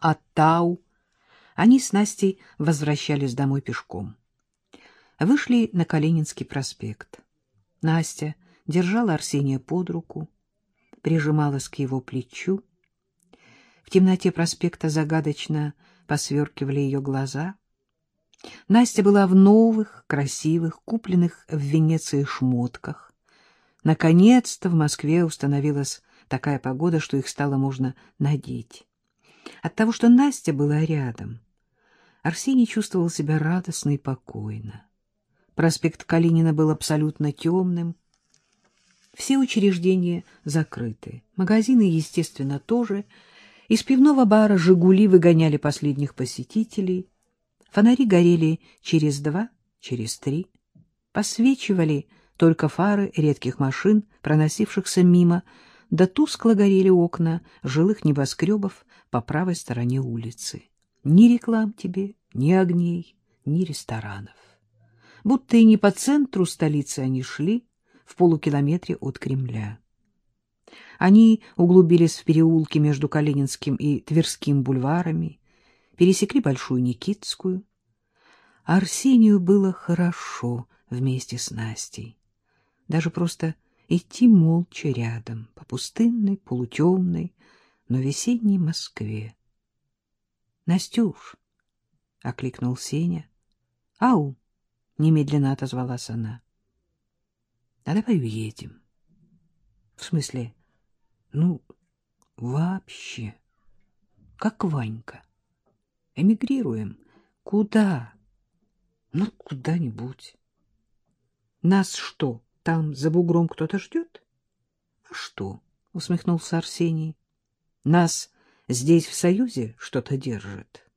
от Тау, они с Настей возвращались домой пешком. Вышли на Калининский проспект. Настя держала Арсения под руку, прижималась к его плечу. В темноте проспекта загадочно посверкивали ее глаза. Настя была в новых, красивых, купленных в Венеции шмотках. Наконец-то в Москве установилась такая погода, что их стало можно надеть. От того, что Настя была рядом, Арсений чувствовал себя радостно и покойно. Проспект Калинина был абсолютно темным. Все учреждения закрыты. Магазины, естественно, тоже. Из пивного бара «Жигули» выгоняли последних посетителей. Фонари горели через два, через три. Посвечивали только фары редких машин, проносившихся мимо, да тускло горели окна жилых небоскребов по правой стороне улицы. Ни реклам тебе, ни огней, ни ресторанов. Будто и не по центру столицы они шли, в полукилометре от Кремля. Они углубились в переулки между Калининским и Тверским бульварами, пересекли Большую Никитскую. Арсению было хорошо вместе с Настей. Даже просто идти молча рядом по пустынной, полутемной, но весенней Москве. — Настюш! — окликнул Сеня. — Ау! — немедленно отозвалась она. — А давай уедем. — В смысле? Ну, вообще. Как Ванька. Эмигрируем. Куда? Ну, куда-нибудь. Нас что, там за бугром кто-то ждет? — А что? — усмехнулся Арсений. — Нас здесь в Союзе что-то держит.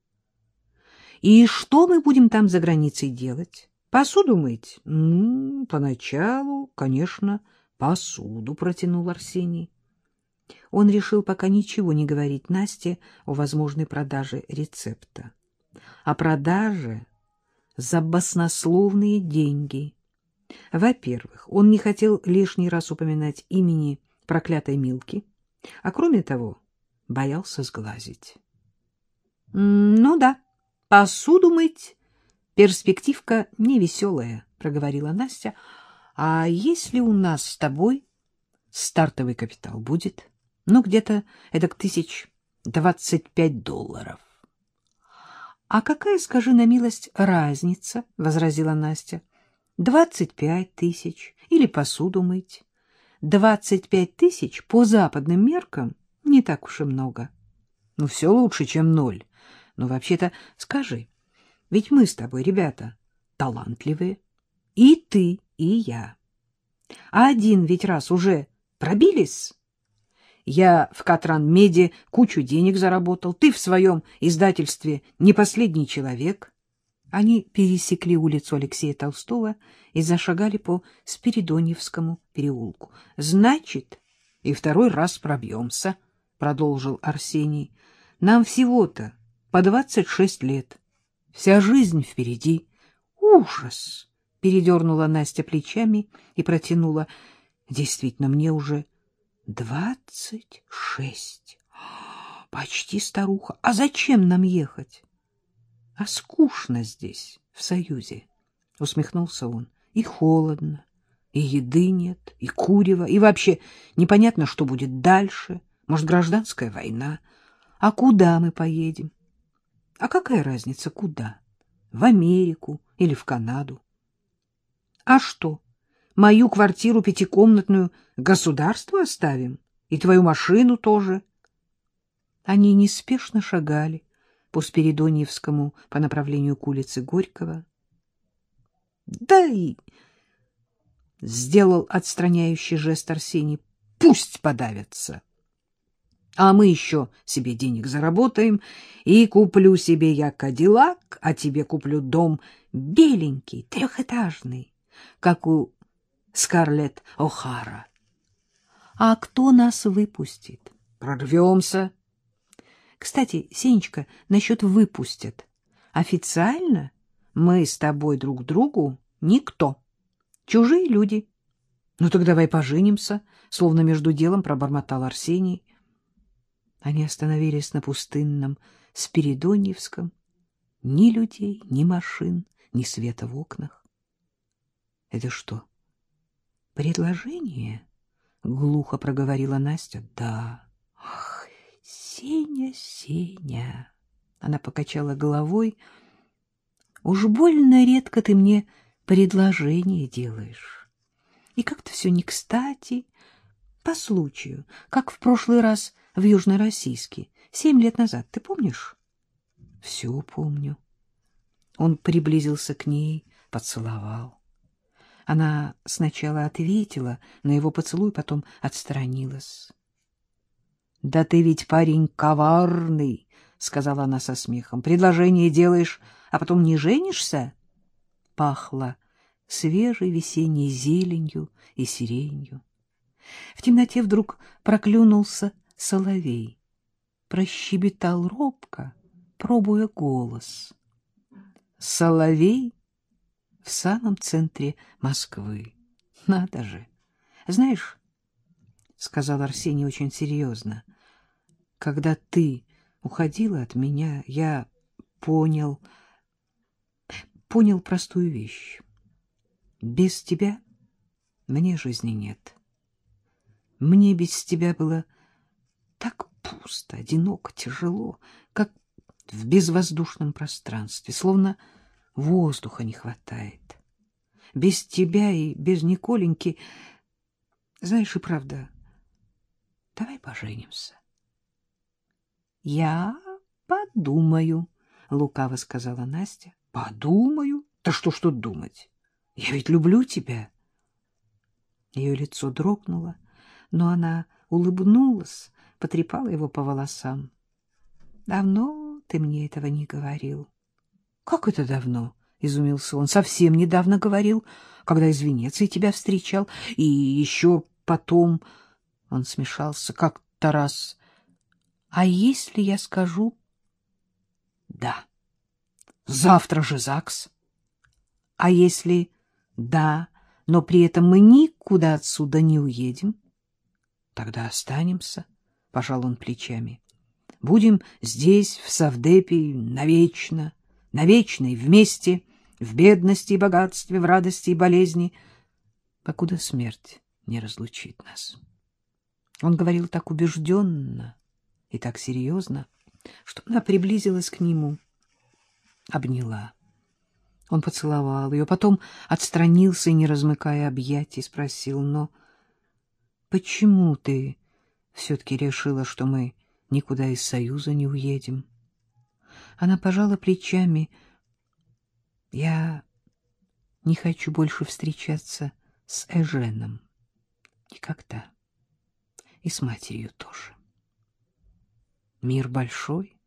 — И что мы будем там за границей делать? Посуду мыть? — Ну, поначалу, конечно, посуду, — протянул Арсений. Он решил пока ничего не говорить Насте о возможной продаже рецепта. О продаже за баснословные деньги — во-первых, он не хотел лишний раз упоминать имени проклятой Милки, а кроме того, боялся сглазить. — Ну да, посуду мыть — перспективка невеселая, — проговорила Настя. — А если у нас с тобой стартовый капитал будет? Ну, где-то эдак тысяч двадцать пять долларов. — А какая, скажи на милость, разница? — возразила Настя. — Двадцать пять тысяч или посуду мыть. Двадцать пять тысяч по западным меркам не так уж и много. Ну, все лучше, чем ноль. Но вообще-то скажи, ведь мы с тобой, ребята, талантливые. И ты, и я. А один ведь раз уже пробились. Я в Катран-Меди кучу денег заработал, ты в своем издательстве не последний человек. Они пересекли улицу Алексея Толстого и зашагали по Спиридоньевскому переулку. — Значит, и второй раз пробьемся, — продолжил Арсений. — Нам всего-то по двадцать шесть лет. Вся жизнь впереди. — Ужас! — передернула Настя плечами и протянула. — Действительно, мне уже двадцать шесть. Почти старуха. А зачем нам ехать? — А скучно здесь, в Союзе, — усмехнулся он. — И холодно, и еды нет, и курева, и вообще непонятно, что будет дальше. Может, гражданская война. А куда мы поедем? А какая разница, куда? В Америку или в Канаду? А что, мою квартиру пятикомнатную государству оставим? И твою машину тоже? Они неспешно шагали по Спиридоньевскому по направлению к улице Горького. — Да и... — сделал отстраняющий жест Арсений. — Пусть подавятся. А мы еще себе денег заработаем, и куплю себе я кадиллак, а тебе куплю дом беленький, трехэтажный, как у Скарлетт О'Хара. А кто нас выпустит? Прорвемся. Кстати, Сенечка, насчет выпустят. Официально мы с тобой друг другу никто. Чужие люди. Ну так давай поженимся, словно между делом пробормотал Арсений. Они остановились на пустынном Спиридоньевском ни людей, ни машин, ни света в окнах. — Это что, предложение? — глухо проговорила Настя. — Да. — Сеня, Сеня! Она покачала головой. — Уж больно редко ты мне предложение делаешь. И как-то все не кстати, по случаю, как в прошлый раз в Южно-Российске, семь лет назад, ты помнишь? — Все помню. Он приблизился к ней, поцеловал. Она сначала ответила на его поцелуй, потом отстранилась. — Да ты ведь парень коварный, — сказала она со смехом. — Предложение делаешь, а потом не женишься? Пахло свежей весенней зеленью и сиренью. В темноте вдруг проклюнулся соловей, прощебетал робко, пробуя голос. Соловей в самом центре Москвы. Надо же! Знаешь, — сказал Арсений очень серьезно, — когда ты уходила от меня, я понял, понял простую вещь. Без тебя мне жизни нет. Мне без тебя было так пусто, одиноко, тяжело, как в безвоздушном пространстве, словно воздуха не хватает. Без тебя и без Николеньки... Знаешь, и правда, давай поженимся. — Я подумаю, — лукаво сказала Настя. — Подумаю? Да что ж тут думать? Я ведь люблю тебя. Ее лицо дрогнуло, но она улыбнулась, потрепала его по волосам. — Давно ты мне этого не говорил. — Как это давно? — изумился он. — Совсем недавно говорил, когда из Венеции тебя встречал. И еще потом... Он смешался как-то раз. — А если я скажу... — Да. Завтра же ЗАГС. — А если... — Да, но при этом мы никуда отсюда не уедем? — Тогда останемся, — пожал он плечами. — Будем здесь, в Савдепе, навечно. — на вечной вместе, в бедности и богатстве, в радости и болезни, покуда смерть не разлучит нас. Он говорил так убежденно и так серьезно, что она приблизилась к нему, обняла. Он поцеловал ее, потом отстранился не размыкая объятий, спросил, но почему ты все-таки решила, что мы никуда из Союза не уедем? — она пожала плечами. Я не хочу больше встречаться с Эженом. Никогда. И с матерью тоже. Мир большой,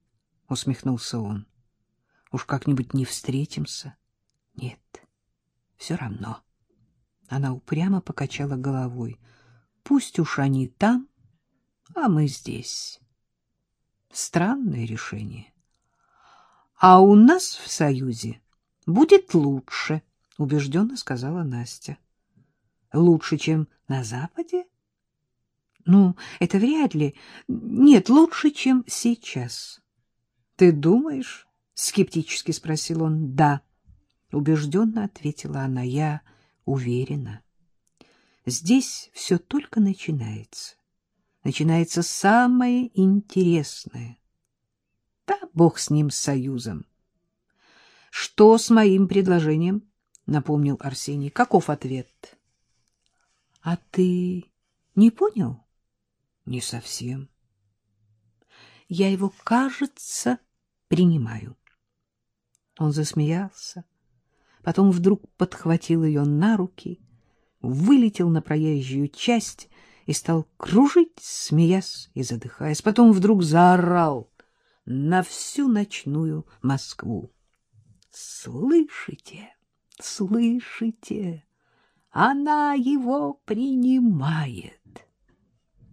усмехнулся он. Уж как-нибудь не встретимся. Нет, все равно. Она упрямо покачала головой. Пусть уж они там, а мы здесь. Странное решение. — А у нас в Союзе будет лучше, — убежденно сказала Настя. — Лучше, чем на Западе? — Ну, это вряд ли. Нет, лучше, чем сейчас. — Ты думаешь? — скептически спросил он. — Да, — убежденно ответила она. — Я уверена. Здесь все только начинается. Начинается самое интересное — да бог с ним, с союзом. — Что с моим предложением? — напомнил Арсений. — Каков ответ? — А ты не понял? — Не совсем. — Я его, кажется, принимаю. Он засмеялся, потом вдруг подхватил ее на руки, вылетел на проезжую часть и стал кружить, смеясь и задыхаясь. Потом вдруг заорал — на всю ночную Москву. Слышите, слышите, она его принимает.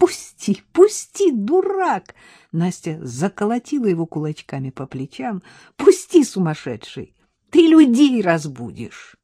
Пусти, пусти, дурак! Настя заколотила его кулачками по плечам. Пусти, сумасшедший, ты людей разбудишь.